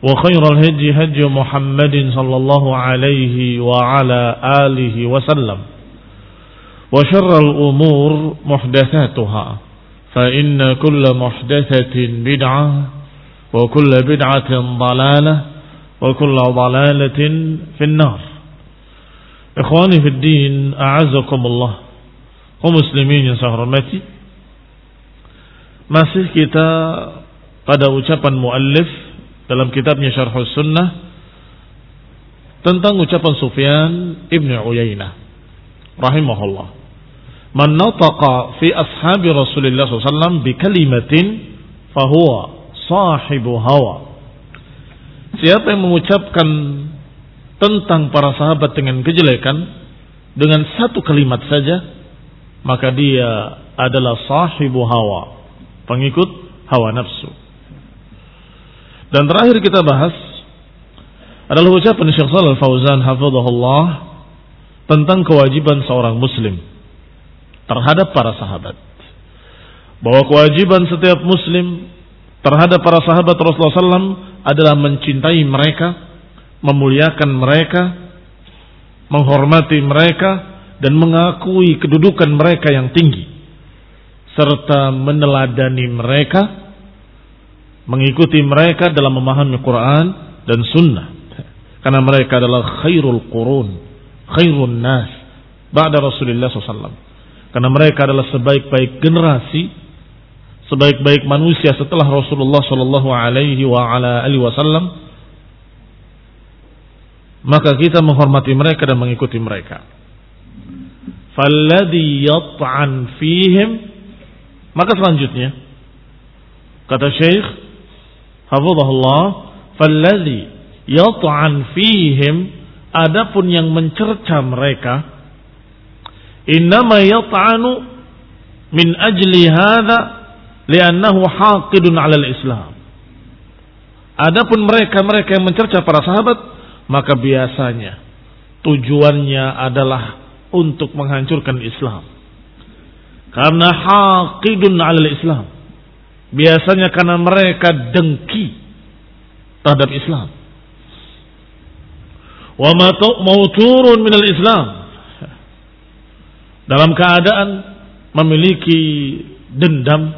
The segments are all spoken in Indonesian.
وخير الهدي هدي محمد صلى الله عليه وعلى آله وسلم. وشر الأمور محدثاتها فإن كل محدثة بدعة وكل بدعة ضلالة وكل ضلالة في النار. إخواني في الدين أعزكم الله. ومسلمين يسهرمتي Masih kita pada ucapan muallif dalam kitabnya Syarh Sunnah tentang ucapan Sufyan Ibnu Uyainah rahimahullah. Man nataqa fi ashabi Rasulullah SAW bi kalimatin fahuwa sahibu hawa. Siapa yang mengucapkan tentang para sahabat dengan kejelekan dengan satu kalimat saja maka dia adalah sahibu hawa pengikut hawa nafsu. Dan terakhir kita bahas adalah ucapan Syekh Shalal Fauzan hafizahullah tentang kewajiban seorang muslim terhadap para sahabat. Bahwa kewajiban setiap muslim terhadap para sahabat Rasulullah SAW adalah mencintai mereka, memuliakan mereka, menghormati mereka, dan mengakui kedudukan mereka yang tinggi serta meneladani mereka, mengikuti mereka dalam memahami Quran dan Sunnah. Karena mereka adalah khairul qurun, khairun nas, ba'da Rasulullah SAW. Karena mereka adalah sebaik-baik generasi, sebaik-baik manusia setelah Rasulullah Sallallahu Alaihi Wasallam. Maka kita menghormati mereka dan mengikuti mereka. Falladhi yat'an fihim maka selanjutnya kata Syekh hafizahullah falladhi yat'an fihim adapun yang mencerca mereka innama yat'anu min ajli hadha li'annahu haqidun 'ala al-islam adapun mereka-mereka yang mencerca para sahabat maka biasanya tujuannya adalah untuk menghancurkan Islam karena haqidun alal Islam. Biasanya karena mereka dengki terhadap Islam. Wa mau turun minal Islam. Dalam keadaan memiliki dendam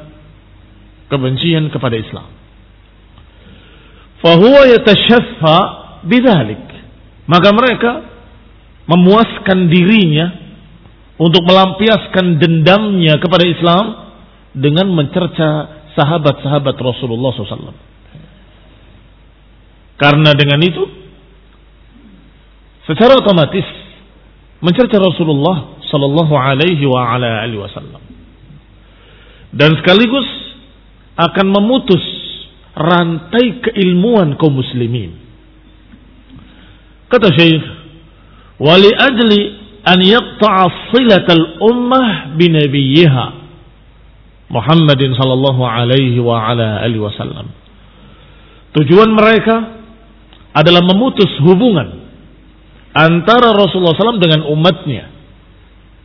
kebencian kepada Islam. Fahuwa yatashaffa bidhalik. Maka mereka memuaskan dirinya untuk melampiaskan dendamnya kepada Islam dengan mencerca sahabat-sahabat Rasulullah SAW. Karena dengan itu secara otomatis mencerca Rasulullah sallallahu alaihi wasallam. Dan sekaligus akan memutus rantai keilmuan kaum muslimin. Kata Syekh, "Wali ajli an yaqta'a silatal ummah binabiyha Muhammadin sallallahu alaihi wa ala alihi wasallam." Tujuan mereka adalah memutus hubungan antara Rasulullah SAW dengan umatnya.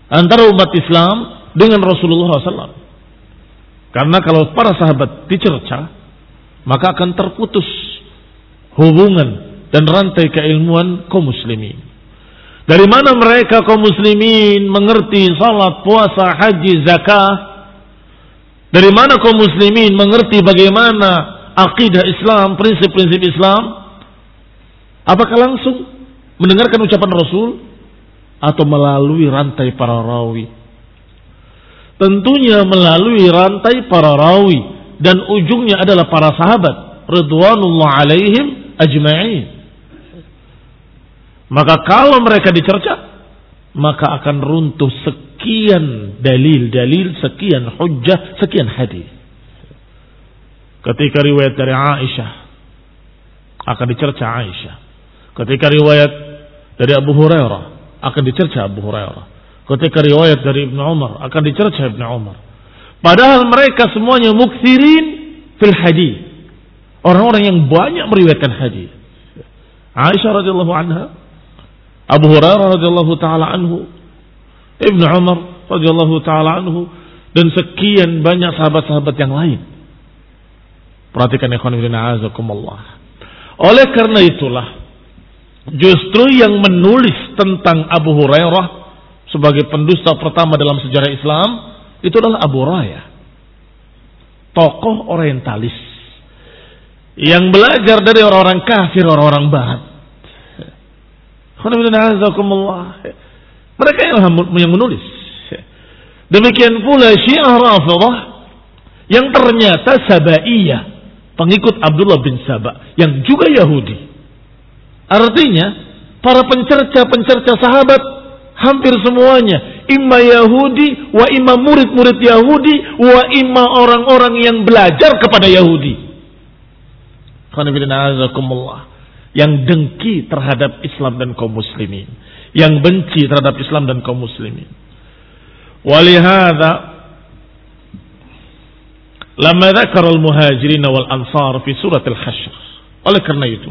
Antara umat Islam dengan Rasulullah SAW. Karena kalau para sahabat dicerca, maka akan terputus hubungan dan rantai keilmuan kaum muslimin. Dari mana mereka kaum muslimin mengerti salat, puasa, haji, zakah? Dari mana kaum muslimin mengerti bagaimana akidah Islam, prinsip-prinsip Islam? Apakah langsung mendengarkan ucapan Rasul atau melalui rantai para rawi? Tentunya melalui rantai para rawi dan ujungnya adalah para sahabat radhiyallahu alaihim ajma'in. Maka kalau mereka dicerca, maka akan runtuh sekian dalil-dalil, sekian hujjah, sekian hadis. Ketika riwayat dari Aisyah akan dicerca Aisyah. Ketika riwayat dari Abu Hurairah akan dicerca Abu Hurairah. Ketika riwayat dari Ibnu Umar akan dicerca Ibnu Umar. Padahal mereka semuanya muksirin fil hadis. Orang-orang yang banyak meriwayatkan hadis. Aisyah radhiyallahu anha, Abu Hurairah radhiyallahu taala anhu, Ibnu Umar radhiyallahu taala anhu dan sekian banyak sahabat-sahabat yang lain. Perhatikan ikhwan fillah azakumullah. Oleh karena itulah Justru yang menulis tentang Abu Hurairah sebagai pendusta pertama dalam sejarah Islam itu adalah Abu Raya. Tokoh orientalis yang belajar dari orang-orang kafir, orang-orang barat. Mereka yang menulis. Demikian pula Syiah Rafidah yang ternyata Sabaiyah, pengikut Abdullah bin Sabah yang juga Yahudi. Artinya para pencerca-pencerca sahabat hampir semuanya imma Yahudi wa imma murid-murid Yahudi wa imma orang-orang yang belajar kepada Yahudi yang dengki terhadap Islam dan kaum muslimin, yang benci terhadap Islam dan kaum muslimin. Walihada lama dzakara al-muhajirin wal ansar fi surat al-hasyr. Oleh karena itu,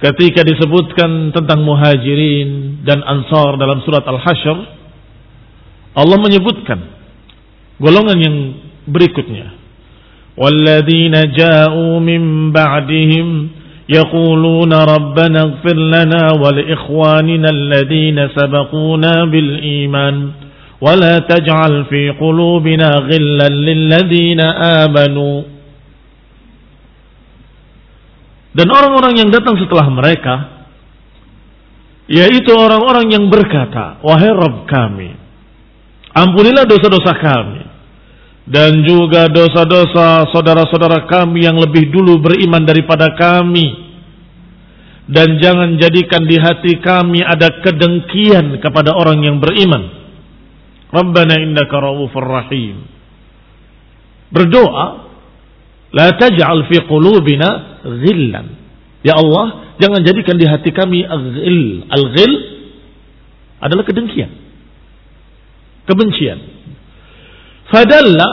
ketika disebutkan tentang muhajirin dan ansar dalam surat al-hasyr, Allah menyebutkan golongan yang berikutnya. Walladzina ja'u min ba'dihim yaquluna rabbana ighfir lana wa li ikhwanina alladhina sabaquna bil iman ولا تجعل في قلوبنا غلا للذين آمنوا Dan orang-orang yang datang setelah mereka, yaitu orang-orang yang berkata, Wahai Rabb kami, ampunilah dosa-dosa kami, dan juga dosa-dosa saudara-saudara kami yang lebih dulu beriman daripada kami, dan jangan jadikan di hati kami ada kedengkian kepada orang yang beriman. Rabbana innaka raufur rahim. Berdoa La taj'al fi qulubina ghillan. Ya Allah, jangan jadikan di hati kami al-ghil. Al-ghil adalah kedengkian. Kebencian. Fadalla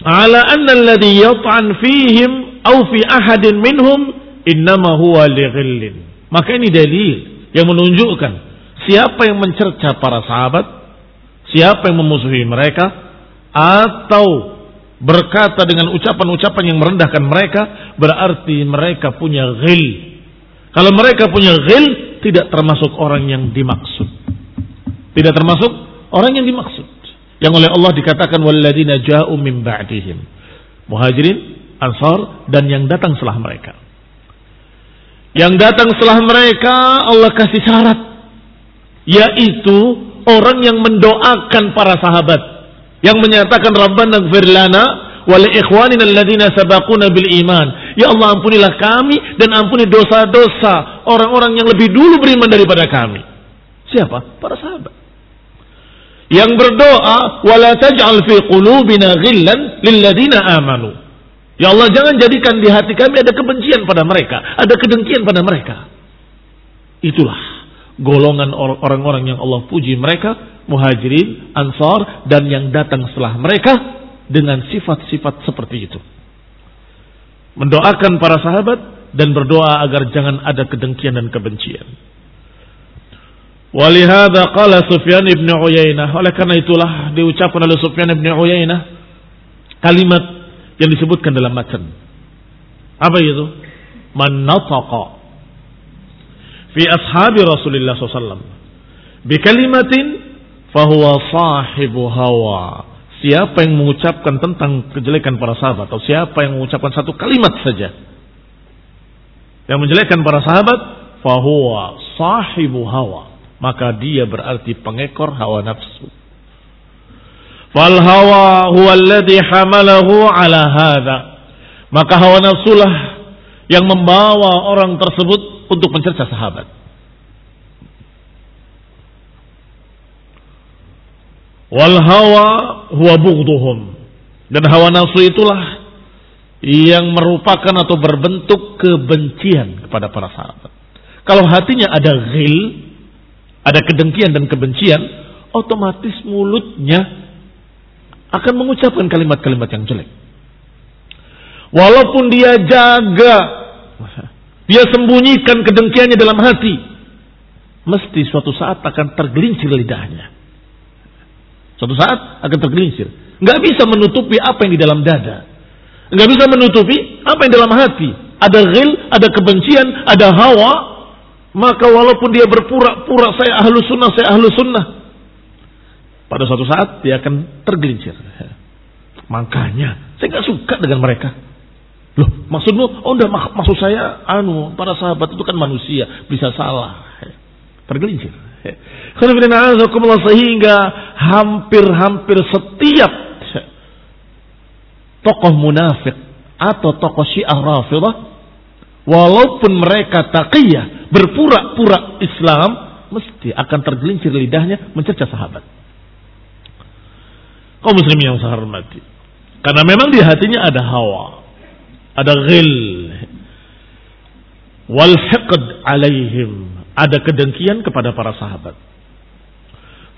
ala anna alladhi yat'an fihim aw fi ahadin minhum innama huwa lighillin. Maka ini dalil yang menunjukkan siapa yang mencerca para sahabat, siapa yang memusuhi mereka atau berkata dengan ucapan-ucapan yang merendahkan mereka, berarti mereka punya ghil. Kalau mereka punya ghil, tidak termasuk orang yang dimaksud. Tidak termasuk orang yang dimaksud. Yang oleh Allah dikatakan walladzina ja'u min ba'dihim. Muhajirin, Ansar dan yang datang setelah mereka. Yang datang setelah mereka Allah kasih syarat yaitu orang yang mendoakan para sahabat yang menyatakan Rabbana gfir lana wa li ikhwanina alladhina sabaquna bil iman Ya Allah ampunilah kami dan ampuni dosa-dosa orang-orang yang lebih dulu beriman daripada kami. Siapa? Para sahabat. Yang berdoa, wala taj'al fi qulubina ghillan amanu. Ya Allah jangan jadikan di hati kami ada kebencian pada mereka, ada kedengkian pada mereka. Itulah golongan orang-orang yang Allah puji mereka, muhajirin, ansar, dan yang datang setelah mereka dengan sifat-sifat seperti itu. Mendoakan para sahabat dan berdoa agar jangan ada kedengkian dan kebencian. Walihada qala Sufyan ibn Uyainah. Oleh karena itulah diucapkan oleh Sufyan ibn Uyainah kalimat yang disebutkan dalam matan. Apa itu? Man nataqa fi ashabi Rasulullah SAW bi kalimatin fahuwa sahibu hawa. Siapa yang mengucapkan tentang kejelekan para sahabat atau siapa yang mengucapkan satu kalimat saja yang menjelekkan para sahabat fahuwa sahibu hawa maka dia berarti pengekor hawa nafsu. Fal hawa huwa alladhi hamalahu ala hadha. Maka hawa nafsulah yang membawa orang tersebut untuk mencerca sahabat. Wal hawa huwa bughduhum. Dan hawa nafsu itulah yang merupakan atau berbentuk kebencian kepada para sahabat. Kalau hatinya ada ghil, ada kedengkian dan kebencian, otomatis mulutnya akan mengucapkan kalimat-kalimat yang jelek. Walaupun dia jaga, dia sembunyikan kedengkiannya dalam hati, mesti suatu saat akan tergelincir lidahnya. Suatu saat akan tergelincir. Nggak bisa menutupi apa yang di dalam dada. Nggak bisa menutupi apa yang dalam hati. Ada ghil, ada kebencian, ada hawa, maka walaupun dia berpura-pura saya ahlu sunnah, saya ahlu sunnah. Pada suatu saat dia akan tergelincir. Makanya saya nggak suka dengan mereka. Loh, maksudmu? Oh, enggak, mak maksud saya, anu, para sahabat itu kan manusia, bisa salah. Tergelincir. Sehingga hampir-hampir setiap tokoh munafik atau tokoh syiah rafidah, walaupun mereka taqiyah, berpura-pura Islam, mesti akan tergelincir lidahnya mencerca sahabat. Kau muslim yang saya hormati. Karena memang di hatinya ada hawa. Ada ghil. Wal hiqd alaihim. Ada kedengkian kepada para sahabat.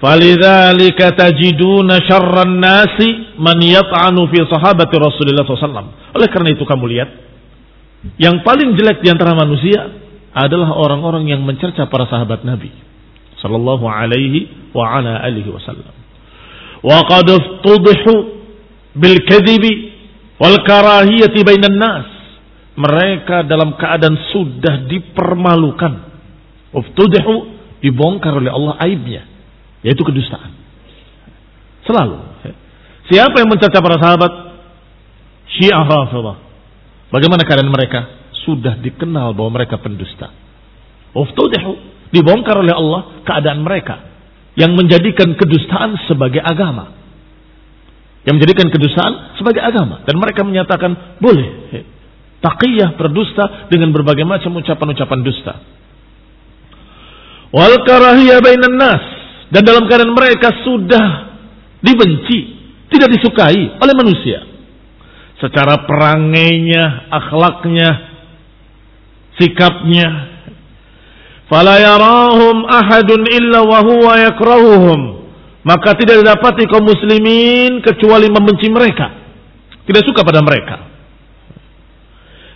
Falidzalika tajiduna syarran nasi man yat'anu fi sahabati Rasulullah SAW. Oleh karena itu kamu lihat yang paling jelek di antara manusia adalah orang-orang yang mencerca para sahabat Nabi sallallahu alaihi wa ala alihi wasallam. Wa qad tudhihu bil kadhibi wal. Mereka dalam keadaan sudah dipermalukan. Uftudihu dibongkar oleh Allah aibnya yaitu kedustaan. Selalu. Siapa yang mencerca para sahabat? Syiah Rafidah. Bagaimana keadaan mereka? sudah dikenal bahwa mereka pendusta. Uftudihu dibongkar oleh Allah keadaan mereka yang menjadikan kedustaan sebagai agama. Yang menjadikan kedustaan sebagai agama dan mereka menyatakan boleh taqiyah berdusta dengan berbagai macam ucapan-ucapan dusta. Wal karahiyah bainan nas dan dalam keadaan mereka sudah dibenci, tidak disukai oleh manusia. Secara perangainya, akhlaknya, sikapnya. Fala yarahum ahadun illa wa huwa. Maka tidak didapati kaum muslimin kecuali membenci mereka. Tidak suka pada mereka.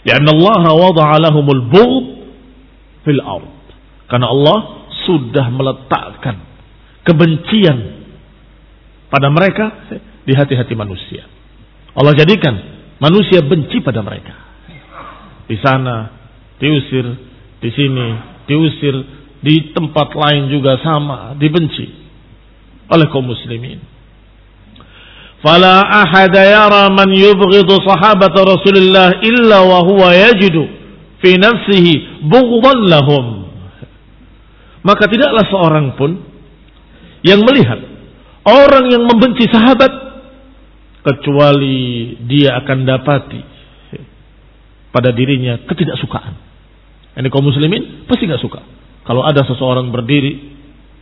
Karena Allah wada'a lahumul fil ard. Karena Allah sudah meletakkan kebencian pada mereka di hati-hati manusia. Allah jadikan manusia benci pada mereka. Di sana diusir, di sini diusir, di tempat lain juga sama, dibenci oleh kaum muslimin. Fala ahada yara man yubghidu sahabat Rasulullah illa wa huwa yajidu fi nafsihi bughdan lahum. Maka tidaklah seorang pun yang melihat orang yang membenci sahabat kecuali dia akan dapati pada dirinya ketidaksukaan. Ini kaum muslimin pasti nggak suka. Kalau ada seseorang berdiri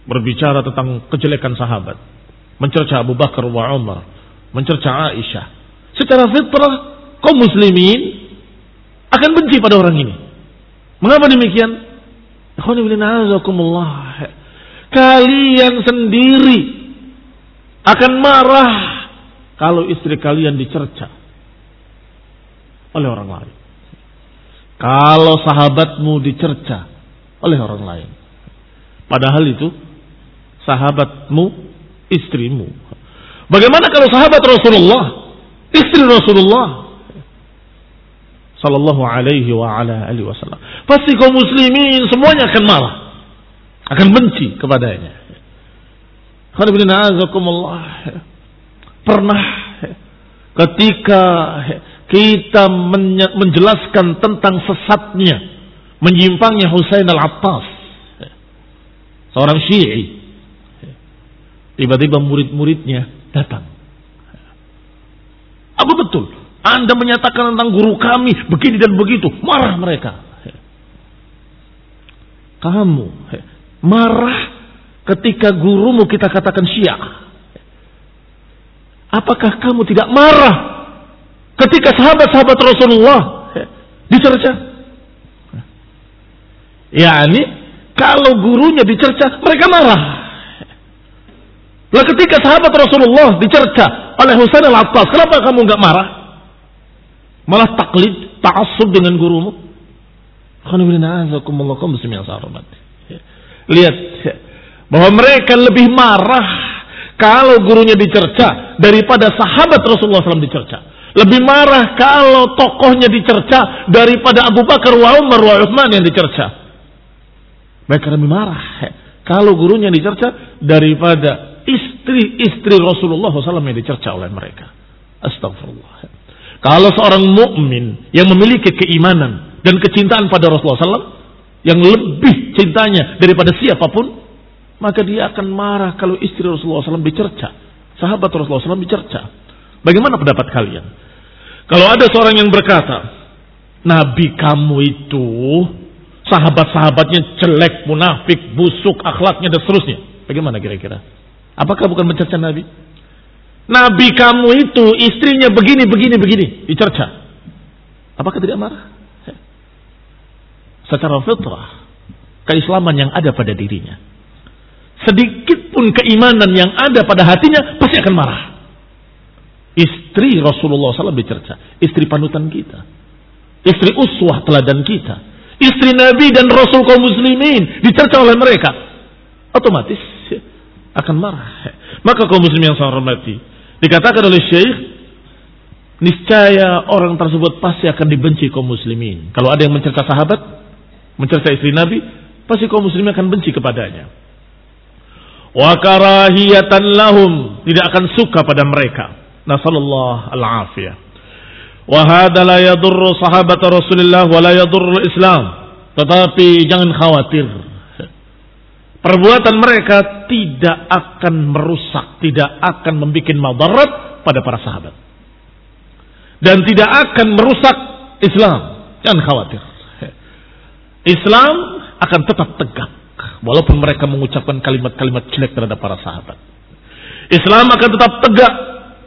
berbicara tentang kejelekan sahabat, mencerca Abu Bakar wa Umar, mencerca Aisyah. Secara fitrah kaum muslimin akan benci pada orang ini. Mengapa demikian? Kalian sendiri akan marah kalau istri kalian dicerca oleh orang lain. Kalau sahabatmu dicerca oleh orang lain. Padahal itu sahabatmu istrimu. Bagaimana kalau sahabat Rasulullah, istri Rasulullah sallallahu alaihi wa ala alihi wasallam. Pasti kaum muslimin semuanya akan marah. Akan benci kepadanya. Pernah ketika kita menjelaskan tentang sesatnya, menyimpangnya Husain al-Attas, seorang Syi'i. Tiba-tiba murid-muridnya datang. Apa betul? Anda menyatakan tentang guru kami begini dan begitu. Marah mereka. Kamu marah ketika gurumu kita katakan syiah. Apakah kamu tidak marah Ketika sahabat-sahabat Rasulullah dicerca. ini kalau gurunya dicerca, mereka marah. Lah ketika sahabat Rasulullah dicerca oleh Husain al-Attas, kenapa kamu nggak marah? Malah taklid, ta'assub dengan gurumu. Lihat bahwa mereka lebih marah kalau gurunya dicerca daripada sahabat Rasulullah SAW dicerca. Lebih marah kalau tokohnya dicerca daripada Abu Bakar wa Umar wa Uthman yang dicerca. Mereka lebih marah kalau gurunya dicerca daripada istri-istri Rasulullah SAW yang dicerca oleh mereka. Astagfirullah. Kalau seorang mukmin yang memiliki keimanan dan kecintaan pada Rasulullah SAW yang lebih cintanya daripada siapa pun, maka dia akan marah kalau istri Rasulullah SAW dicerca. Sahabat Rasulullah SAW dicerca. Bagaimana pendapat kalian? Kalau ada seorang yang berkata, Nabi kamu itu sahabat-sahabatnya jelek, munafik, busuk, akhlaknya dan seterusnya. Bagaimana kira-kira? Apakah bukan mencerca Nabi? Nabi kamu itu istrinya begini, begini, begini. Dicerca. Apakah tidak marah? Secara fitrah. Keislaman yang ada pada dirinya. Sedikit pun keimanan yang ada pada hatinya pasti akan marah. Istri Rasulullah SAW dicerca. Istri panutan kita. Istri uswah teladan kita. Istri Nabi dan Rasul kaum muslimin dicerca oleh mereka. Otomatis akan marah. Maka kaum muslimin yang saya hormati. Dikatakan oleh Syekh. Niscaya orang tersebut pasti akan dibenci kaum muslimin. Kalau ada yang mencerca sahabat. Mencerca istri Nabi. Pasti kaum muslimin akan benci kepadanya. Wa karahiyatan lahum. Tidak akan suka pada mereka Nasallallahu al-afiyah. Wa hadha la yadurru sahabat Rasulullah wa la yadurru Islam. Tetapi jangan khawatir. Perbuatan mereka tidak akan merusak, tidak akan membuat madarat pada para sahabat. Dan tidak akan merusak Islam. Jangan khawatir. Islam akan tetap tegak. Walaupun mereka mengucapkan kalimat-kalimat jelek terhadap para sahabat. Islam akan tetap tegak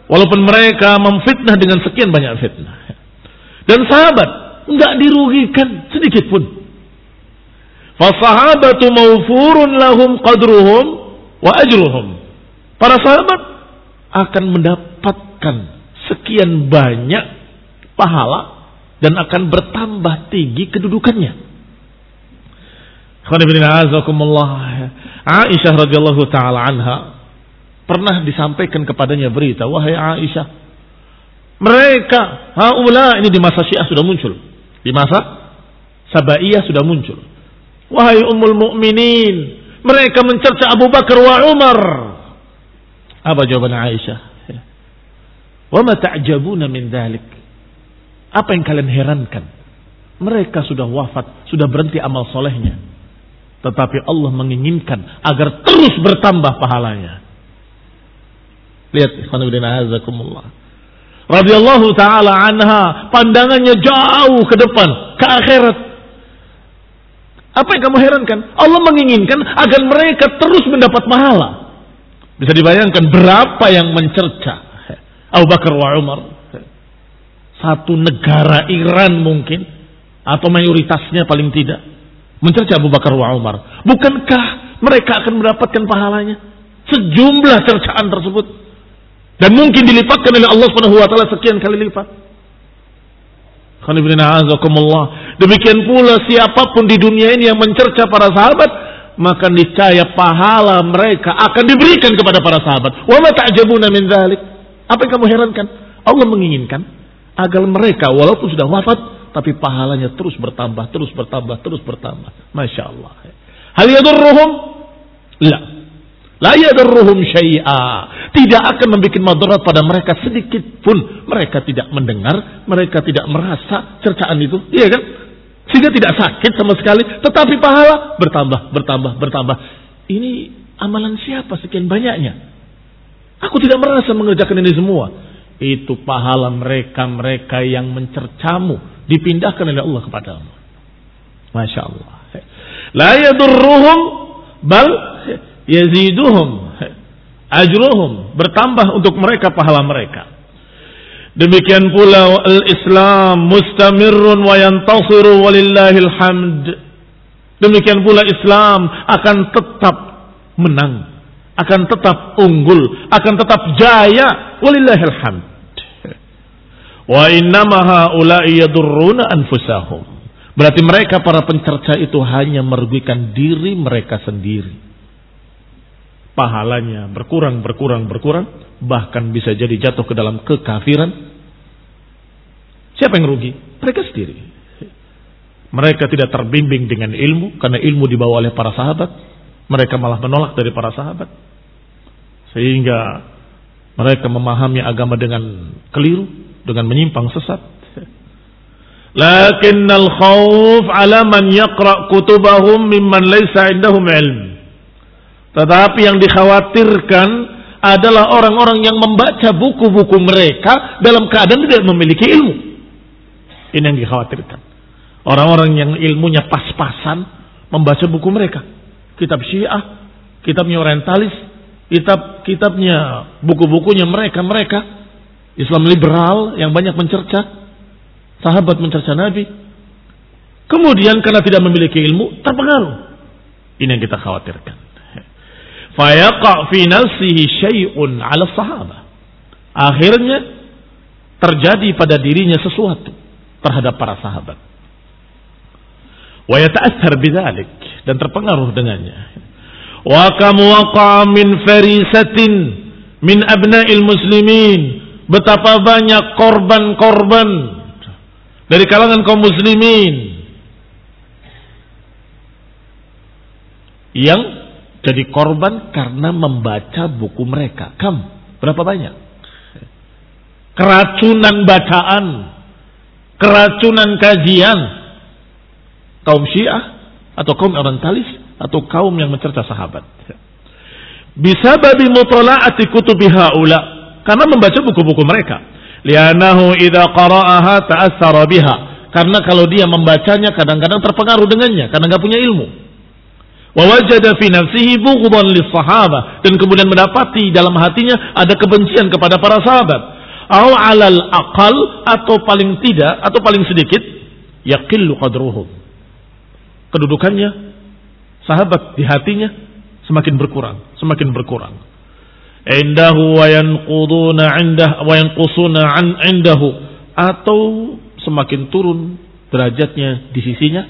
Walaupun mereka memfitnah dengan sekian banyak fitnah. Dan sahabat nggak dirugikan sedikit pun. Fasahabatu maufurun lahum qadruhum wa ajruhum. Para sahabat akan mendapatkan sekian banyak pahala dan akan bertambah tinggi kedudukannya. Aisyah radhiyallahu taala anha pernah disampaikan kepadanya berita, wahai Aisyah, mereka haula ini di masa Syiah sudah muncul. Di masa Sabaiyah sudah muncul. Wahai ummul mukminin, mereka mencerca Abu Bakar wa Umar. Apa jawaban Aisyah? Wa ma ta'jabuna min dhalik? Apa yang kalian herankan? Mereka sudah wafat, sudah berhenti amal solehnya. Tetapi Allah menginginkan agar terus bertambah pahalanya. Lihat ikhwanuddin azakumullah. radhiyallahu taala anha pandangannya jauh ke depan ke akhirat. Apa yang kamu herankan? Allah menginginkan agar mereka terus mendapat pahala bisa dibayangkan berapa yang mencerca. Abu Bakar wa Umar. Satu negara Iran mungkin atau mayoritasnya paling tidak mencerca Abu Bakar wa Umar. Bukankah mereka akan mendapatkan pahalanya? Sejumlah cercaan tersebut dan mungkin dilipatkan oleh Allah Subhanahu wa taala sekian kali lipat. Demikian pula siapa pun di dunia ini yang mencerca para sahabat, maka niscaya pahala mereka akan diberikan kepada para sahabat. Wa ma ta'jabuna min dzalik? Apa yang kamu herankan? Allah menginginkan agar mereka walaupun sudah wafat tapi pahalanya terus bertambah, terus bertambah, terus bertambah. Masya Allah. Hal yadurruhum? La. La yadurruhum syai'a. Tidak akan membuat madarat pada mereka sedikit pun. Mereka tidak mendengar, mereka tidak merasa cercaan itu. Iya kan? Sehingga tidak sakit sama sekali, tetapi pahala bertambah, bertambah, bertambah. Ini amalan siapa sekian banyaknya? Aku tidak merasa mengerjakan ini semua. Itu pahala mereka-mereka yang mencercamu. Dipindahkan oleh Allah kepadamu. Masya Allah. La yadurruhum bal yaziduhum ajruhum bertambah untuk mereka pahala mereka. Demikian pula al-islam mustamirun wa yantasiru walillahil hamd. Demikian pula Islam akan tetap menang akan tetap unggul akan tetap jaya walillahil hamd. Wa innama haula'i yadurruna anfusahum. Berarti mereka para pencerca itu hanya merugikan diri mereka sendiri pahalanya berkurang, berkurang, berkurang, bahkan bisa jadi jatuh ke dalam kekafiran. Siapa yang rugi? Mereka sendiri. Mereka tidak terbimbing dengan ilmu, karena ilmu dibawa oleh para sahabat. Mereka malah menolak dari para sahabat. Sehingga mereka memahami agama dengan keliru, dengan menyimpang sesat. Lakin al-khawf ala man yaqra kutubahum mimman laysa indahum ilm. Tetapi yang dikhawatirkan adalah orang-orang yang membaca buku-buku mereka dalam keadaan tidak memiliki ilmu. Ini yang dikhawatirkan. Orang-orang yang ilmunya pas-pasan membaca buku mereka. Kitab Syiah, kitabnya orientalis, kitab kitabnya buku-bukunya mereka-mereka Islam liberal yang banyak mencerca sahabat mencerca Nabi. Kemudian karena tidak memiliki ilmu terpengaruh. Ini yang kita khawatirkan fayaqa fi nafsihi syai'un 'ala sahabah. Akhirnya terjadi pada dirinya sesuatu terhadap para sahabat. Wa yata'athar bidzalik dan terpengaruh dengannya. Wa kam waqa'a min farisatin min abna'il muslimin. Betapa banyak korban-korban dari kalangan kaum muslimin yang jadi korban karena membaca buku mereka. Kam, berapa banyak? Keracunan bacaan, keracunan kajian. Kaum Syiah atau kaum orientalis atau kaum yang mencerca sahabat. Bisa babi mutola'ati kutubi haula karena membaca buku-buku mereka. Lianahu idza qara'aha ta'assara biha. Karena kalau dia membacanya kadang-kadang terpengaruh dengannya karena nggak punya ilmu wajada fi nafsihi bughdan sahabah dan kemudian mendapati dalam hatinya ada kebencian kepada para sahabat. Au alal aqal atau paling tidak atau paling sedikit yaqillu qadruhum kedudukannya sahabat di hatinya semakin berkurang semakin berkurang. Indahu wa yanquduna indah wa yanqusuna an indahu. Atau semakin turun derajatnya di sisinya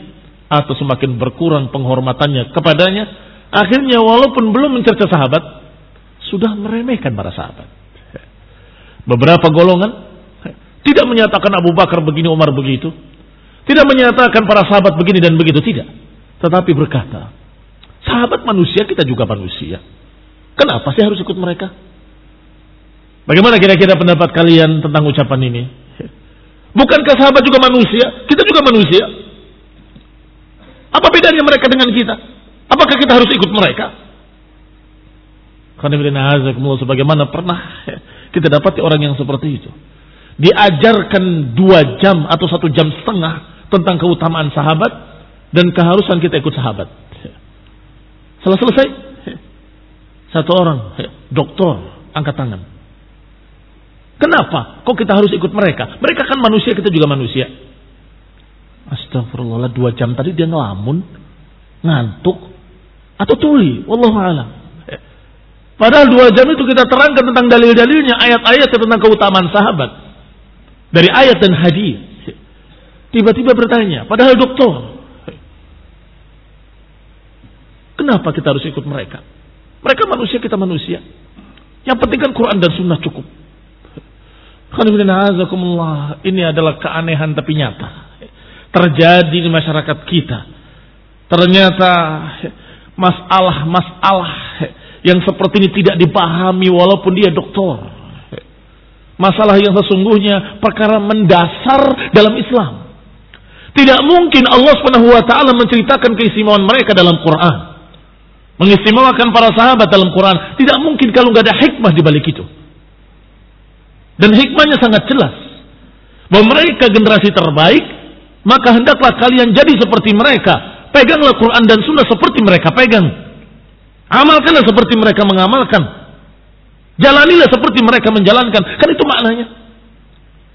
atau semakin berkurang penghormatannya kepadanya, akhirnya walaupun belum mencerca sahabat, sudah meremehkan para sahabat. Beberapa golongan tidak menyatakan Abu Bakar begini, Umar begitu. Tidak menyatakan para sahabat begini dan begitu, tidak. Tetapi berkata, sahabat manusia, kita juga manusia. Kenapa sih harus ikut mereka? Bagaimana kira-kira pendapat kalian tentang ucapan ini? Bukankah sahabat juga manusia? Kita juga manusia. Apa bedanya mereka dengan kita? Apakah kita harus ikut mereka? Karena sebagaimana pernah kita dapati orang yang seperti itu. diajarkan dua jam atau satu jam setengah tentang keutamaan sahabat dan keharusan kita ikut sahabat. Setelah selesai, satu orang, doktor, angkat tangan. Kenapa? Kok kita harus ikut mereka? Mereka kan manusia, kita juga manusia. Astagfirullah, dua jam tadi dia ngelamun, ngantuk, atau tuli. Wallahualam. Padahal dua jam itu kita terangkan tentang dalil-dalilnya, ayat-ayat tentang keutamaan sahabat. Dari ayat dan hadis. Tiba-tiba bertanya, padahal doktor. Kenapa kita harus ikut mereka? Mereka manusia, kita manusia. Yang penting kan Quran dan Sunnah cukup. Ini adalah keanehan tapi nyata. Terjadi di masyarakat kita. Ternyata masalah-masalah yang seperti ini tidak dipahami walaupun dia doktor. Masalah yang sesungguhnya perkara mendasar dalam Islam. Tidak mungkin Allah Subhanahu wa taala menceritakan keistimewaan mereka dalam Quran mengistimewakan para sahabat dalam Quran. Tidak mungkin kalau nggak ada hikmah di balik itu. Dan hikmahnya sangat jelas. Bahwa mereka generasi terbaik, maka hendaklah kalian jadi seperti mereka. Peganglah Quran dan Sunnah seperti mereka pegang. Amalkanlah seperti mereka mengamalkan. Jalanilah seperti mereka menjalankan. Kan itu maknanya.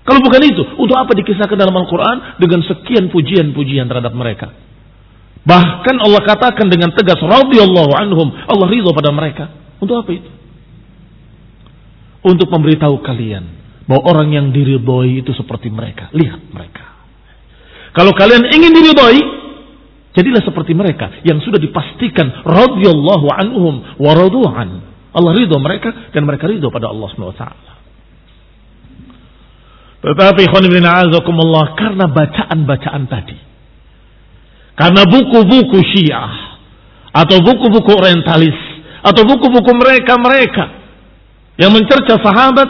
Kalau bukan itu, untuk apa dikisahkan dalam Al-Quran dengan sekian pujian-pujian terhadap mereka? Bahkan Allah katakan dengan tegas radhiyallahu anhum, Allah ridho pada mereka. Untuk apa itu? Untuk memberitahu kalian bahwa orang yang diridhoi itu seperti mereka. Lihat mereka. Kalau kalian ingin diridhoi, jadilah seperti mereka yang sudah dipastikan radhiyallahu anhum wa radu'an. Allah ridho mereka dan mereka ridho pada Allah Subhanahu wa taala. Tetapi karena bacaan-bacaan tadi karena buku-buku Syiah atau buku-buku orientalis atau buku-buku mereka-mereka yang mencerca sahabat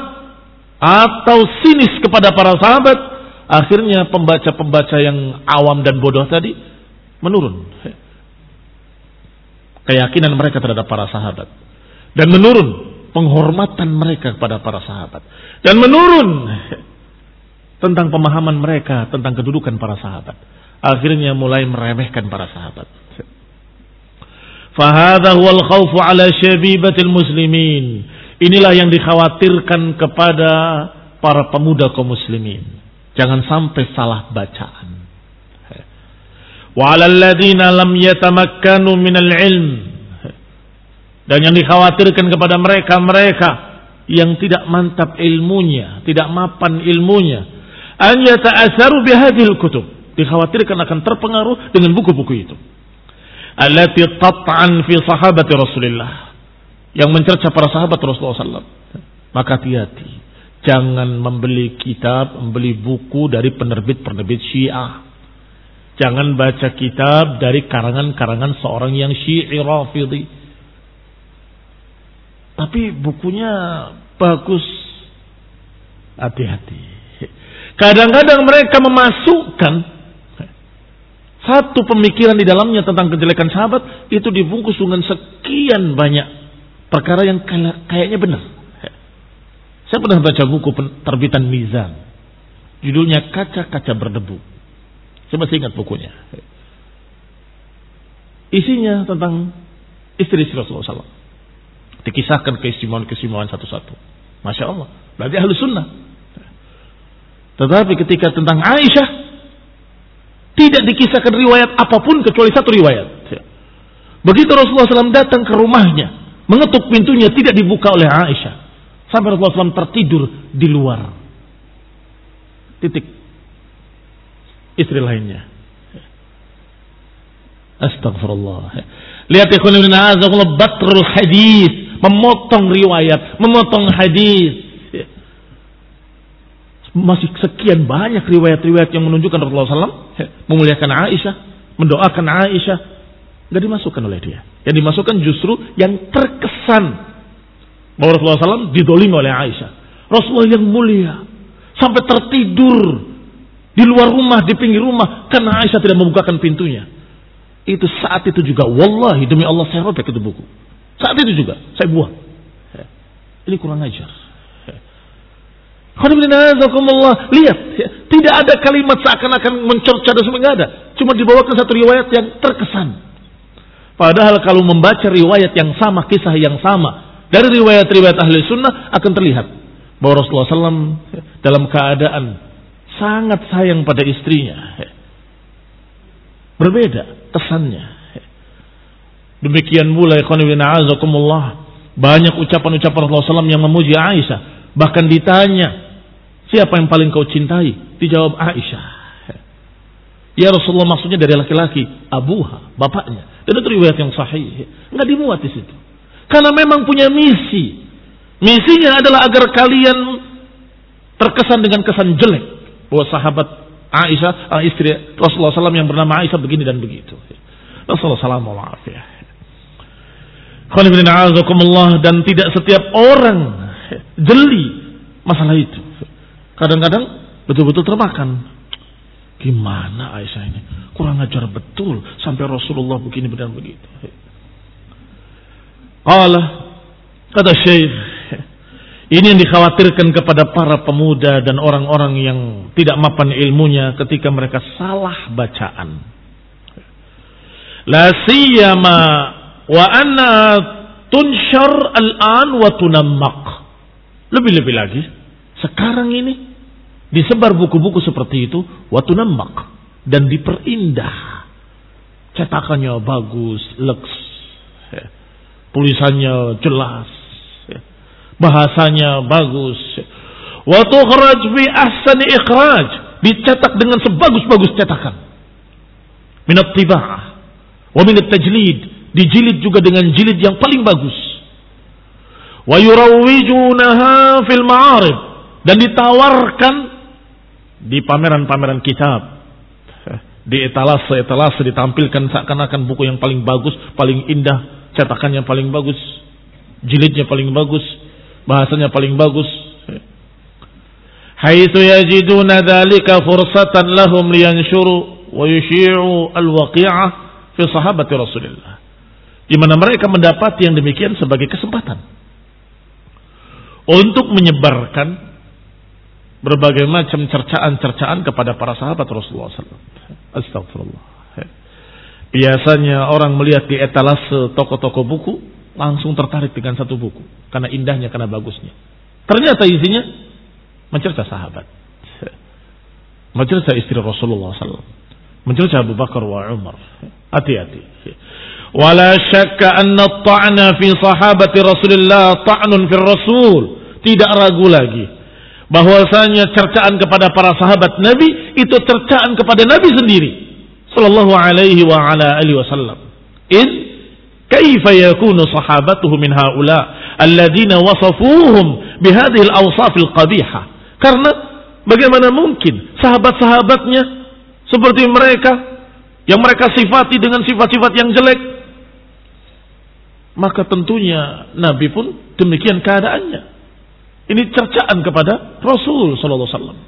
atau sinis kepada para sahabat, akhirnya pembaca-pembaca yang awam dan bodoh tadi menurun keyakinan mereka terhadap para sahabat dan menurun penghormatan mereka kepada para sahabat dan menurun tentang pemahaman mereka tentang kedudukan para sahabat akhirnya mulai meremehkan para sahabat. Fahadha huwal khawfu ala syabibatil muslimin. Inilah yang dikhawatirkan kepada para pemuda kaum muslimin. Jangan sampai salah bacaan. Wa ala alladhina lam yatamakkanu minal ilm. Dan yang dikhawatirkan kepada mereka-mereka yang tidak mantap ilmunya, tidak mapan ilmunya, an yata'asaru bihadhil kutub dikhawatirkan akan terpengaruh dengan buku-buku itu. Allati tat'an fi sahabati Rasulullah yang mencerca para sahabat Rasulullah SAW. Maka hati-hati, jangan membeli kitab, membeli buku dari penerbit-penerbit Syiah. Jangan baca kitab dari karangan-karangan seorang yang Syi'i Rafidhi. Tapi bukunya bagus. Hati-hati. Kadang-kadang mereka memasukkan satu pemikiran di dalamnya tentang kejelekan sahabat itu dibungkus dengan sekian banyak perkara yang kayaknya benar. Saya pernah baca buku terbitan Mizan. Judulnya Kaca-Kaca Berdebu. Saya masih ingat bukunya. Isinya tentang istri-istri Rasulullah SAW. Dikisahkan keistimewaan-keistimewaan satu-satu. Masya Allah. Berarti ahlu sunnah. Tetapi ketika tentang Aisyah, tidak dikisahkan riwayat apa pun kecuali satu riwayat. Begitu Rasulullah SAW datang ke rumahnya, mengetuk pintunya tidak dibuka oleh Aisyah. Sampai Rasulullah SAW tertidur di luar. Titik. Istri lainnya. Astagfirullah. Lihat ikhwan ibn a'azakullah batrul hadis. Memotong riwayat. Memotong hadis masih sekian banyak riwayat-riwayat yang menunjukkan Rasulullah SAW memuliakan Aisyah, mendoakan Aisyah, nggak dimasukkan oleh dia. Yang dimasukkan justru yang terkesan bahwa Rasulullah SAW didolimi oleh Aisyah. Rasulullah yang mulia sampai tertidur di luar rumah, di pinggir rumah karena Aisyah tidak membukakan pintunya. Itu saat itu juga, wallahi demi Allah saya robek itu buku. Saat itu juga saya buang. Ini kurang ajar. Lihat, ya, tidak ada kalimat seakan-akan mencerca dan semua ada. Cuma dibawakan satu riwayat yang terkesan. Padahal kalau membaca riwayat yang sama, kisah yang sama dari riwayat-riwayat ahli sunnah akan terlihat bahwa Rasulullah SAW dalam keadaan sangat sayang pada istrinya. Berbeda kesannya. Demikian mulai banyak ucapan-ucapan Rasulullah SAW yang memuji Aisyah. Bahkan ditanya, siapa yang paling kau cintai? Dijawab Aisyah. Ya Rasulullah maksudnya dari laki-laki, abuha, bapaknya. Dan itu riwayat yang sahih. Enggak dimuat di situ. Karena memang punya misi. Misinya adalah agar kalian terkesan dengan kesan jelek. Bahwa sahabat Aisyah, ah, istri Rasulullah SAW yang bernama Aisyah begini dan begitu. Rasulullah SAW ya. dan tidak setiap orang jeli masalah itu. Kadang-kadang betul-betul termakan. Gimana Aisyah ini? Kurang ajar betul sampai Rasulullah begini dan begitu. Allah kata Syekh ini yang dikhawatirkan kepada para pemuda dan orang-orang yang tidak mapan ilmunya ketika mereka salah bacaan. La siyama wa anna tunshar al-an wa tunammaq. Lebih-lebih lagi, sekarang ini disebar buku-buku seperti itu wa tunammaq dan diperindah. Cetakannya bagus, leks. Tulisannya jelas bahasanya bagus. Wa tukhraj bi ahsani ikhraj, dicetak dengan sebagus-bagus cetakan. Min at-tiba'ah wa min at-tajlid, dijilid juga dengan jilid yang paling bagus. Wa yurawwijunaha fil ma'arib dan ditawarkan di pameran-pameran kitab. Di etalase-etalase ditampilkan seakan-akan buku yang paling bagus, paling indah, cetakannya paling bagus, jilidnya paling bagus, bahasanya paling bagus haitsu yajiduna dzalika fursatan lahum liyanshuru wa yushi'u al-waqi'ah fi sahabati Rasulillah di mana mereka mendapati yang demikian sebagai kesempatan untuk menyebarkan berbagai macam cercaan-cercaan kepada para sahabat Rasulullah. Astagfirullah. Biasanya orang melihat di etalase toko-toko buku, langsung tertarik dengan satu buku karena indahnya, karena bagusnya. Ternyata isinya mencerca sahabat, mencerca istri Rasulullah SAW, mencerca Abu Bakar wa Umar. Hati-hati. Wala syakka anna ta'na fi sahabati Rasulullah ta'nun fi Rasul. Tidak ragu lagi bahwasanya cercaan kepada para sahabat Nabi itu cercaan kepada Nabi sendiri sallallahu alaihi wa ala alihi wasallam. In, kaifa yakunu sahabatuhu min haula alladziina wasafuhum bihadhihi al-awsaf al-qabiha. Karena bagaimana mungkin sahabat-sahabatnya seperti mereka yang mereka sifati dengan sifat-sifat yang jelek maka tentunya Nabi pun demikian keadaannya. Ini cercaan kepada Rasul sallallahu alaihi wasallam.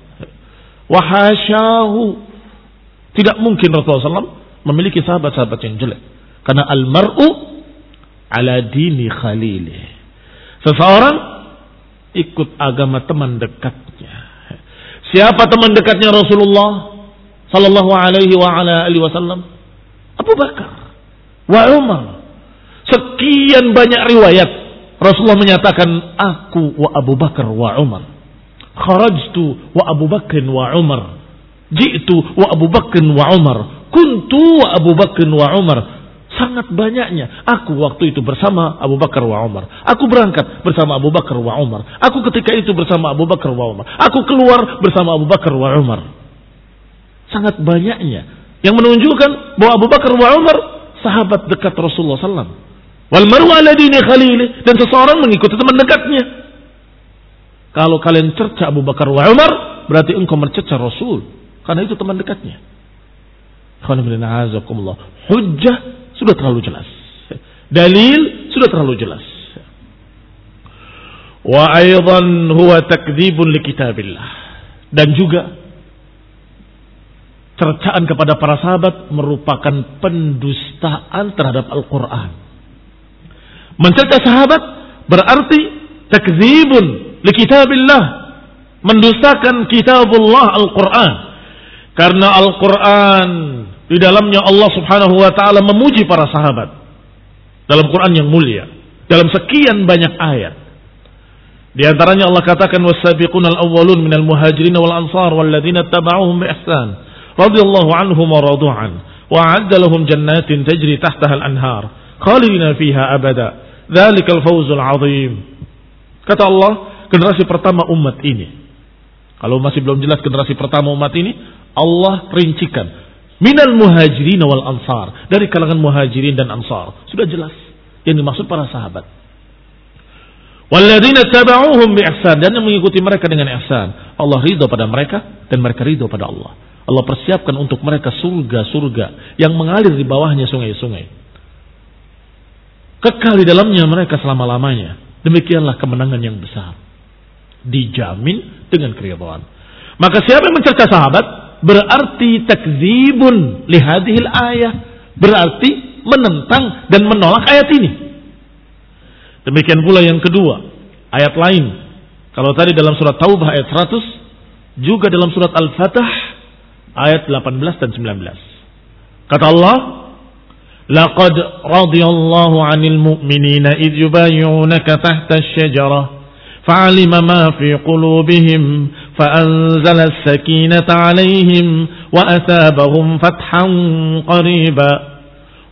Wahasyahu tidak mungkin Rasulullah SAW memiliki sahabat-sahabat yang jelek karena almar'u ala dini khalilih. Seseorang ikut agama teman dekatnya. Siapa teman dekatnya Rasulullah sallallahu alaihi wasallam? Abu Bakar wa Umar. Sekian banyak riwayat Rasulullah menyatakan aku wa Abu Bakar wa Umar. Kharajtu wa Abu Bakar wa Umar. Jitu wa Abu Bakar wa Umar. Kuntu wa Abu Bakar wa Umar. Sangat banyaknya. Aku waktu itu bersama Abu Bakar wa Umar. Aku berangkat bersama Abu Bakar wa Umar. Aku ketika itu bersama Abu Bakar wa Umar. Aku keluar bersama Abu Bakar wa Umar. Sangat banyaknya. Yang menunjukkan bahwa Abu Bakar wa Umar sahabat dekat Rasulullah SAW. Wal maru ala dini khalili. Dan seseorang mengikuti teman dekatnya. Kalau kalian cerca Abu Bakar wa Umar, berarti engkau mencerca Rasul. Karena itu teman dekatnya. Hujjah sudah terlalu jelas. Dalil sudah terlalu jelas. Wa aidan huwa takdzibun li kitabillah. Dan juga cercaan kepada para sahabat merupakan pendustaan terhadap Al-Qur'an. Mencerca sahabat berarti takdzibun li kitabillah. mendustakan kitabullah Al-Quran. Karena Al-Quran di dalamnya Allah subhanahu wa ta'ala memuji para sahabat. Dalam Quran yang mulia. Dalam sekian banyak ayat. Di antaranya Allah katakan wasabiqun al-awwalun minal muhajirin wal ansar walladzina tabauhum bi ihsan radhiyallahu anhum wa radu'an wa a'adda lahum jannatin tajri tahtaha al-anhar khalidina fiha abada dzalikal fawzul 'azim kata Allah generasi pertama umat ini kalau masih belum jelas generasi pertama umat ini Allah rincikan minal muhajirin wal ansar dari kalangan muhajirin dan ansar sudah jelas yang dimaksud para sahabat Walladzina taba'uhum bi ihsan dan yang mengikuti mereka dengan ihsan. Allah ridho pada mereka dan mereka ridho pada Allah. Allah persiapkan untuk mereka surga-surga yang mengalir di bawahnya sungai-sungai. Kekal di dalamnya mereka selama-lamanya. Demikianlah kemenangan yang besar. Dijamin dengan keridhaan. Maka siapa yang mencerca sahabat berarti takzibun lihadihil ayah. Berarti menentang dan menolak ayat ini. Demikian pula yang kedua, ayat lain. Kalau tadi dalam surat Taubah ayat 100, juga dalam surat Al-Fatah ayat 18 dan 19. Kata Allah, لقد رضي الله عن المؤمنين إذ يبايعونك تحت الشجرة فعلم ما في قلوبهم فأنزل السكينة عليهم وأثابهم فتحا قريبا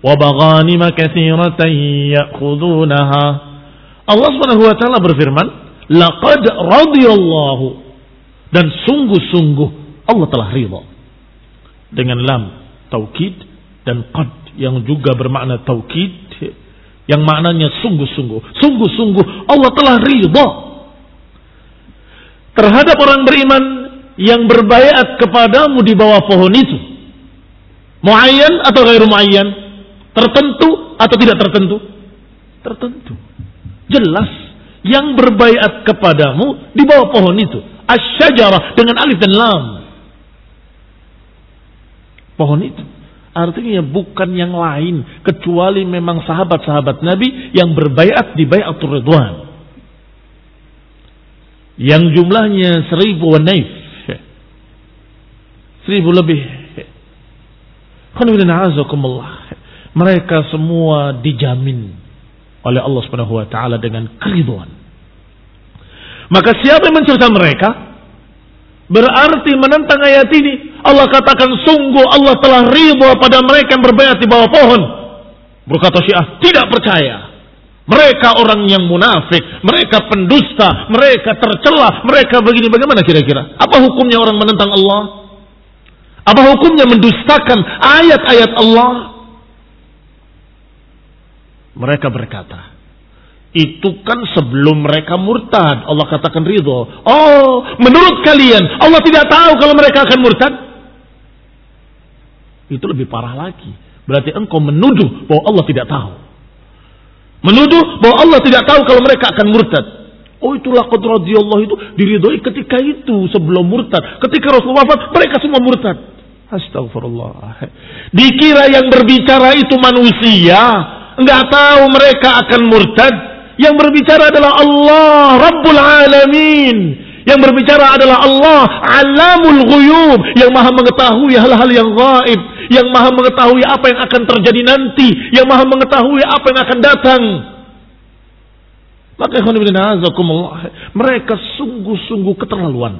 وبغانم كثيرة يأخذونها Allah Subhanahu wa taala berfirman, "Laqad radiyallahu" dan sungguh-sungguh Allah telah ridha. Dengan lam taukid dan qad yang juga bermakna taukid yang maknanya sungguh-sungguh. Sungguh-sungguh Allah telah ridha terhadap orang beriman yang berbayat kepadamu di bawah pohon itu. Muayyan atau gairu muayyan? Tertentu atau tidak tertentu? Tertentu. Jelas yang berbaiat kepadamu di bawah pohon itu. Asyajarah dengan alif dan lam. Pohon itu. Artinya bukan yang lain kecuali memang sahabat-sahabat Nabi yang berbaiat di bayatul ridwan. Yang jumlahnya seribu naif. Seribu lebih. Mereka semua dijamin oleh Allah Subhanahu wa taala dengan keriduan. Maka siapa yang mencerca mereka berarti menentang ayat ini. Allah katakan sungguh Allah telah ridho pada mereka yang berbayat di bawah pohon. Berkata Syiah tidak percaya. Mereka orang yang munafik, mereka pendusta, mereka tercela, mereka begini bagaimana kira-kira? Apa hukumnya orang menentang Allah? Apa hukumnya mendustakan ayat-ayat Allah? Mereka berkata, itu kan sebelum mereka murtad. Allah katakan ridho. Oh, menurut kalian Allah tidak tahu kalau mereka akan murtad? Itu lebih parah lagi. Berarti engkau menuduh bahwa Allah tidak tahu. Menuduh bahwa Allah tidak tahu kalau mereka akan murtad. Oh itulah qadrat Allah itu diridhoi ketika itu sebelum murtad. Ketika Rasulullah wafat mereka semua murtad. Astagfirullah. Dikira yang berbicara itu manusia nggak tahu mereka akan murtad. Yang berbicara adalah Allah Rabbul Alamin. Yang berbicara adalah Allah Alamul Ghuyub. Yang maha mengetahui hal-hal yang gaib. Yang maha mengetahui apa yang akan terjadi nanti. Yang maha mengetahui apa yang akan datang. Maka mereka sungguh-sungguh keterlaluan.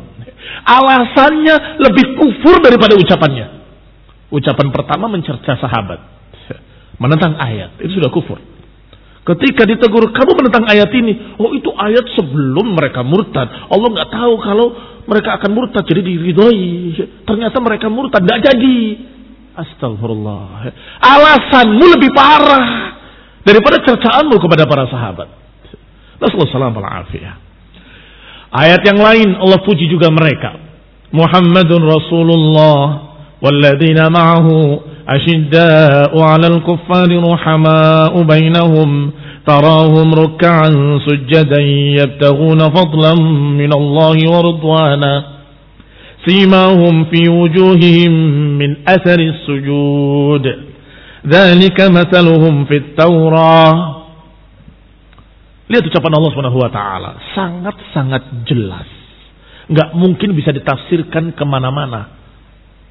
Alasannya lebih kufur daripada ucapannya. Ucapan pertama mencerca sahabat menentang ayat. Itu sudah kufur. Ketika ditegur, kamu menentang ayat ini. Oh itu ayat sebelum mereka murtad. Allah nggak tahu kalau mereka akan murtad. Jadi diridhoi. Ternyata mereka murtad. Nggak jadi. Astagfirullah. Alasanmu lebih parah. Daripada cercaanmu kepada para sahabat. Rasulullah SAW. Ayat yang lain Allah puji juga mereka. Muhammadun Rasulullah. Walladzina ma'ahu أشداء على الكفار رحماء بينهم تراهم ركعا سجدا يبتغون فضلا من الله ورضوانا سيماهم في وجوههم من أثر السجود ذلك مثلهم في التوراة Lihat ucapan Allah Subhanahu wa taala, sangat-sangat jelas. nggak mungkin bisa ditafsirkan kemana-mana.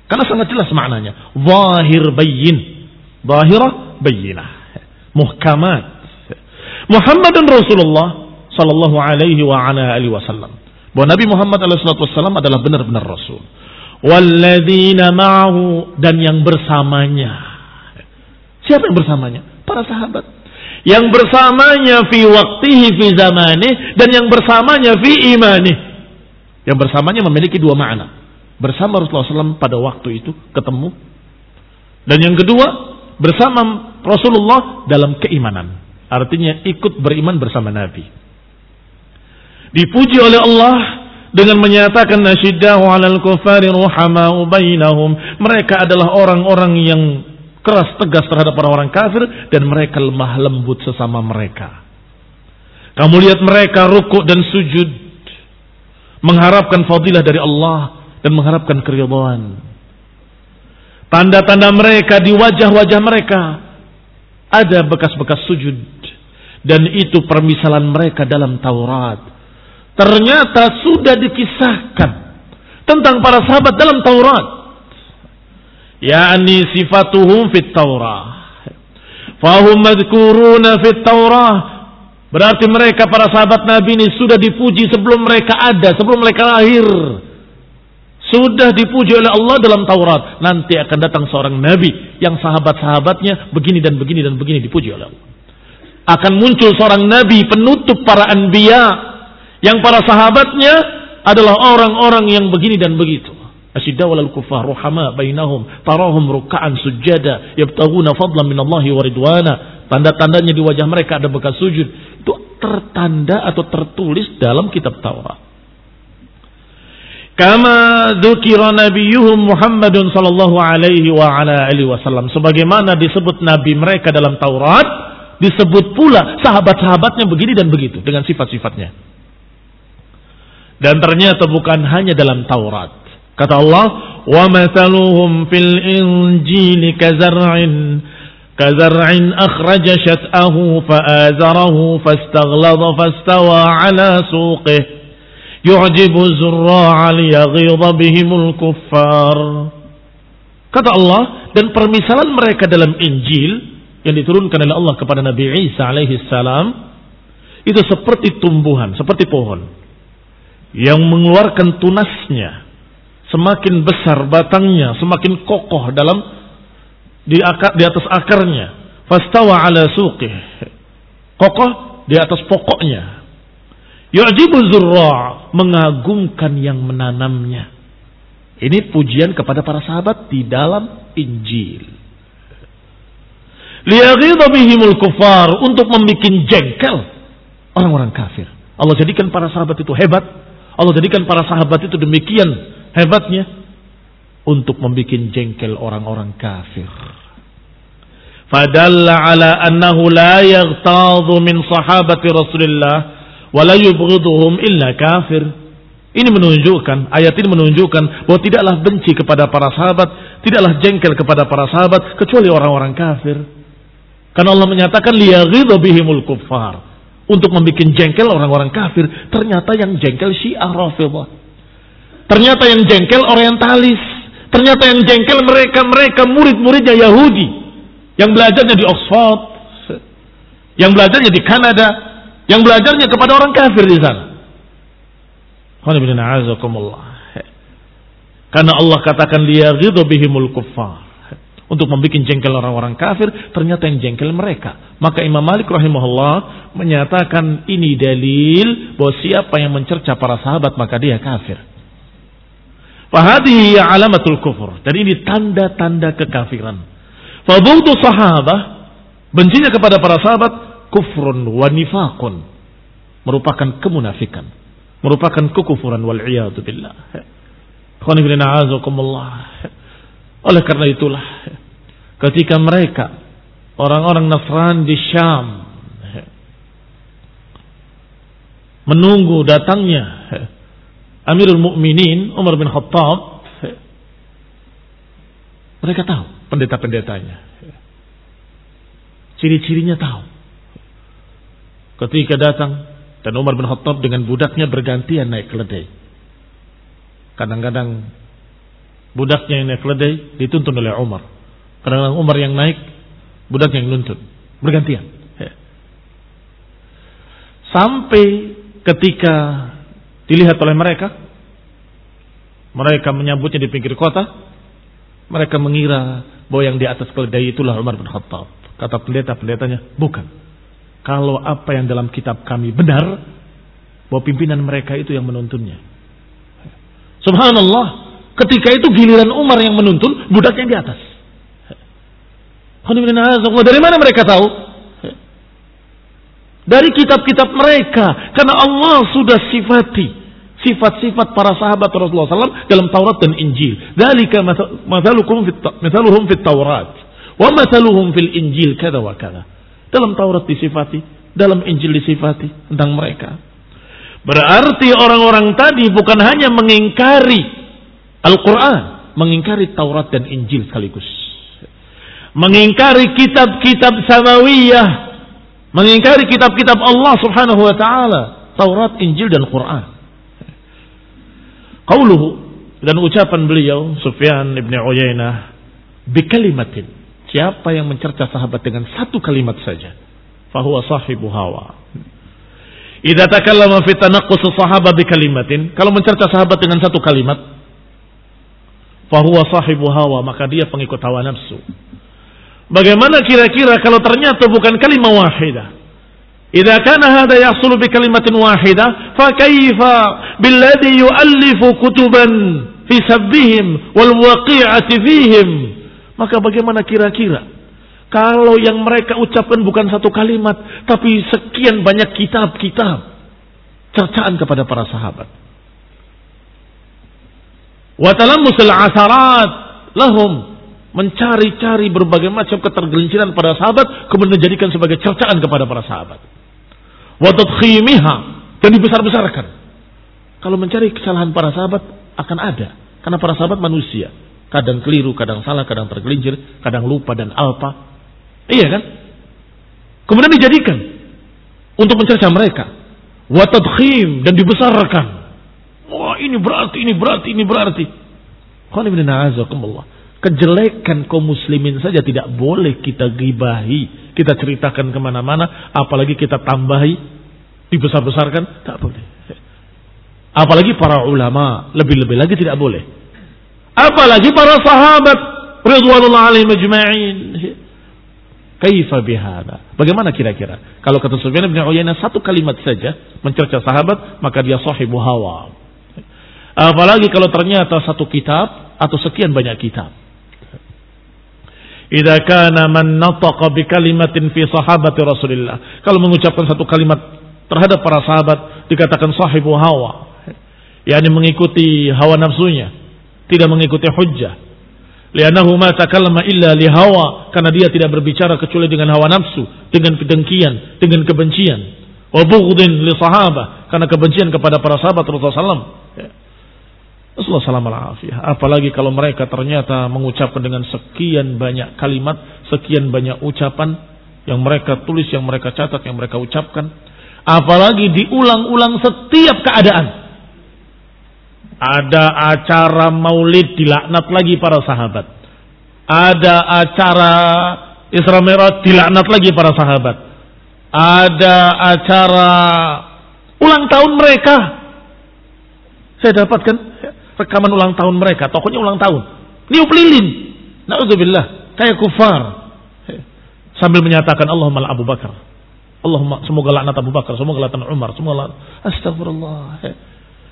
Karena sangat jelas maknanya. Zahir bayin. Zahirah bayinah. Muhkamat. Muhammad dan Rasulullah sallallahu alaihi wa ala alihi wasallam. Bahwa Nabi Muhammad wasallam adalah benar-benar Rasul. Walladzina ma'ahu dan yang bersamanya. Siapa yang bersamanya? Para sahabat. Yang bersamanya fi waktihi fi zamani dan yang bersamanya fi imani. Yang bersamanya memiliki dua makna. Bersama Rasulullah SAW pada waktu itu ketemu. Dan yang kedua, bersama Rasulullah dalam keimanan. Artinya ikut beriman bersama Nabi. Dipuji oleh Allah dengan menyatakan nasyiddahu 'alal kufari ruhamau bainahum. Mereka adalah orang-orang yang keras tegas terhadap orang-orang kafir dan mereka lemah lembut sesama mereka. Kamu lihat mereka rukuk dan sujud mengharapkan fadilah dari Allah dan mengharapkan keridhaan. Tanda-tanda mereka di wajah-wajah mereka ada bekas-bekas sujud dan itu permisalan mereka dalam Taurat ternyata sudah dikisahkan tentang para sahabat dalam Taurat. Yani sifatuhum fit Taurah. Fahum madhkuruna fit Taurah. Berarti mereka para sahabat Nabi ini sudah dipuji sebelum mereka ada, sebelum mereka lahir. Sudah dipuji oleh Allah dalam Taurat. Nanti akan datang seorang Nabi yang sahabat-sahabatnya begini dan begini dan begini dipuji oleh Allah. Akan muncul seorang Nabi penutup para anbiya yang para sahabatnya adalah orang-orang yang begini dan begitu. Asyidda walal kufar ruhama bainahum tarahum ruka'an sujada yabtaguna fadlan minallahi wa ridwana. Tanda-tandanya di wajah mereka ada bekas sujud. Itu tertanda atau tertulis dalam kitab Taurat. Kama dzukira nabiyuhum Muhammadun sallallahu alaihi wa ala alihi wasallam sebagaimana disebut nabi mereka dalam Taurat disebut pula sahabat-sahabatnya begini dan begitu dengan sifat-sifatnya. Dan ternyata bukan hanya dalam Taurat. Kata Allah, "Wa mathaluhum fil injili kazar'in kazar'in akhraja shat'ahu fa'azarahu fastaghladha fastawa 'ala suqih yu'jibu zurra'a liyaghidha bihimul kuffar." Kata Allah, dan permisalan mereka dalam Injil yang diturunkan oleh Allah kepada Nabi Isa alaihi salam itu seperti tumbuhan, seperti pohon yang mengeluarkan tunasnya semakin besar batangnya semakin kokoh dalam di akar di atas akarnya. Fastawa ala suqih. Kokoh di atas pokoknya. Yu'jibu zurra mengagumkan yang menanamnya. Ini pujian kepada para sahabat di dalam Injil. Liyaghidha bihimul kufar untuk membuat jengkel orang-orang kafir. Allah jadikan para sahabat itu hebat Allah jadikan para sahabat itu demikian hebatnya untuk membuat jengkel orang-orang kafir. Fadalla ala annahu la yaghtadhu min sahabati Rasulullah wa la yubghiduhum illa kafir. Ini menunjukkan, ayat ini menunjukkan bahwa tidaklah benci kepada para sahabat, tidaklah jengkel kepada para sahabat kecuali orang-orang kafir. Karena Allah menyatakan liyaghidhu bihimul kuffar untuk membuat jengkel orang-orang kafir. Ternyata yang jengkel Syiah Rafidah. Ternyata yang jengkel orientalis. Ternyata yang jengkel mereka-mereka murid-muridnya Yahudi. Yang belajarnya di Oxford. Yang belajarnya di Kanada. Yang belajarnya kepada orang kafir di sana. Karena Allah katakan liyaghidu bihimul kuffar untuk membuat jengkel orang-orang kafir, ternyata yang jengkel mereka. Maka Imam Malik rahimahullah menyatakan ini dalil bahwa siapa yang mencerca para sahabat maka dia kafir. Fahadi alamatul kufur. Dan ini tanda-tanda kekafiran. Fabudu sahabah, bencinya kepada para sahabat, kufrun wa nifakun. Merupakan kemunafikan. Merupakan kekufuran wal billah. Oleh karena itulah ketika mereka orang-orang Nasrani di Syam menunggu datangnya Amirul Mukminin Umar bin Khattab mereka tahu pendeta-pendetanya. Ciri-cirinya tahu. Ketika datang dan Umar bin Khattab dengan budaknya bergantian naik keledai. Kadang-kadang budaknya yang naik keledai dituntun oleh Umar. Kadang-kadang Umar yang naik, budak yang nuntun. Bergantian. Ya. Sampai ketika dilihat oleh mereka, mereka menyambutnya di pinggir kota, mereka mengira bahwa yang di atas keledai itulah Umar bin Khattab. Kata pendeta-pendetanya, bukan. Kalau apa yang dalam kitab kami benar, bahwa pimpinan mereka itu yang menuntunnya. Subhanallah, ketika itu giliran Umar yang menuntun, budak yang di atas. Dari mana mereka tahu? Dari kitab-kitab mereka. Karena Allah sudah sifati sifat-sifat para sahabat Rasulullah SAW dalam Taurat dan Injil. Dalika mathaluhum fit Taurat. Wa mathaluhum fil Injil kada wa kada. Dalam Taurat disifati, dalam Injil disifati tentang mereka. Berarti orang-orang tadi bukan hanya mengingkari Al-Quran, mengingkari Taurat dan Injil sekaligus. Mengingkari kitab-kitab samawiyah, mengingkari kitab-kitab Allah Subhanahu wa taala, Taurat, Injil dan Quran. Qauluhu dan ucapan beliau Sufyan ibn Uyainah bikalimatin. Siapa yang mencerca sahabat dengan satu kalimat saja, fahuwa sahibu hawa. Idza takallama fi tanaqqus sahabat bikalimatin, kalau mencerca sahabat dengan satu kalimat, fahuwa sahibu hawa, maka dia pengikut hawa nafsu. Bagaimana kira-kira kalau ternyata bukan kalimat wahidah? Idza kana hadha yahsulu bi kalimatin wahidah, fa kaifa billadhi yu'allifu kutuban fi sabbihim wal waqi'ati fihim? Maka bagaimana kira-kira kalau yang mereka ucapkan bukan satu kalimat, tapi sekian banyak kitab-kitab cercaan kepada para sahabat wa talammusul asarat lahum mencari-cari berbagai macam ketergelinciran pada sahabat kemudian dijadikan sebagai cercaan kepada para sahabat khimiha dan dibesar-besarkan. Kalau mencari kesalahan para sahabat akan ada karena para sahabat manusia. Kadang keliru, kadang salah, kadang tergelincir, kadang lupa dan alpa. Iya kan? Kemudian dijadikan untuk mencerca mereka. Watadkhim dan dibesarkan. Ini berarti, ini berarti, ini berarti. Kejelekan kaum muslimin saja tidak boleh kita gibahi kita ceritakan ke mana-mana, apalagi kita tambahi, dibesar-besarkan, tak boleh. Apalagi para ulama, lebih-lebih lagi tidak boleh. Apalagi para sahabat, Ridwanullah alaihim majma'in. Kaifa bihada? Bagaimana kira-kira? Kalau kata Sufyan bin Uyainah satu kalimat saja mencerca sahabat, maka dia sahibu hawa. Apalagi kalau ternyata satu kitab atau sekian banyak kitab. Idza kana man nataqa bi kalimatin fi sahabati Rasulillah. Kalau mengucapkan satu kalimat terhadap para sahabat dikatakan sahibu hawa. yakni mengikuti hawa nafsunya, tidak mengikuti hujjah. Lianahu ma takallama illa li hawa karena dia tidak berbicara kecuali dengan hawa nafsu, dengan kedengkian, dengan kebencian. Wa bughdin li sahabah karena kebencian kepada para sahabat Rasulullah SAW. Rasulullah Apalagi kalau mereka ternyata mengucapkan dengan sekian banyak kalimat, sekian banyak ucapan yang mereka tulis, yang mereka catat, yang mereka ucapkan. Apalagi diulang-ulang setiap keadaan. Ada acara maulid dilaknat lagi para sahabat. Ada acara Isra Mi'raj dilaknat lagi para sahabat. Ada acara ulang tahun mereka. Saya dapatkan rekaman ulang tahun mereka, tokonya ulang tahun. Niup lilin. Nauzubillah, kayak kufar. Sambil menyatakan Allahumma Abu Bakar. Allahumma semoga laknat Abu Bakar, semoga laknat Umar, semoga laknat Astagfirullah.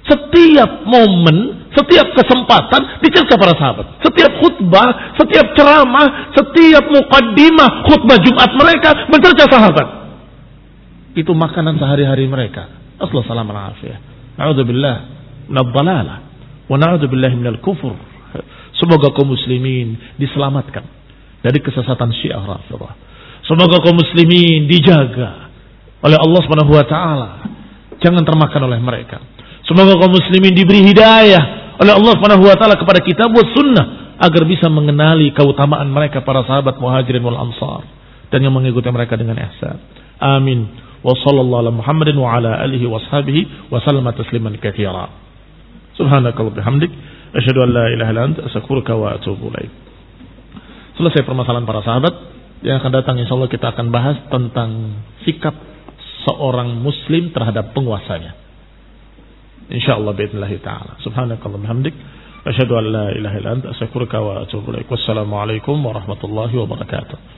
Setiap momen, setiap kesempatan dicerca para sahabat. Setiap khutbah, setiap ceramah, setiap mukaddimah khutbah Jumat mereka mencerca sahabat. Itu makanan sehari-hari mereka. Assalamualaikum warahmatullahi wabarakatuh. Wa minal kufur. Semoga kaum muslimin diselamatkan dari kesesatan Syiah Rafidhah. Semoga kaum muslimin dijaga oleh Allah Subhanahu wa taala. Jangan termakan oleh mereka. Semoga kaum muslimin diberi hidayah oleh Allah Subhanahu wa taala kepada kitab wa sunnah agar bisa mengenali keutamaan mereka para sahabat Muhajirin wal Ansar dan yang mengikuti mereka dengan ihsan. Amin. Wa sallallahu ala Muhammadin wa ala alihi wa sahbihi wa sallama tasliman. Subhanakallah bihamdik. Asyadu an la ilaha ila asakurka wa atubu ilaik. Selesai permasalahan para sahabat. Yang akan datang insya Allah kita akan bahas tentang sikap seorang muslim terhadap penguasanya. Insya Allah biidnillahi ta'ala. Subhanakallah bihamdik. Asyadu an la ilaha ila asakurka wa atubu ilaik. Wassalamualaikum warahmatullahi wabarakatuh.